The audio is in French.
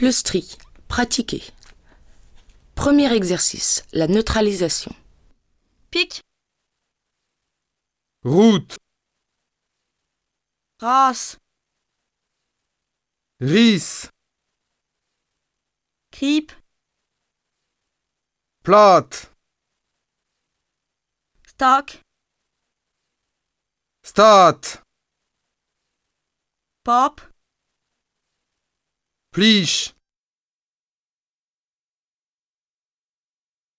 Plustrie. Pratiquer. Premier exercice. La neutralisation. Pic, route, race, ris, kriep, plate, stak, stat, pop, pliche,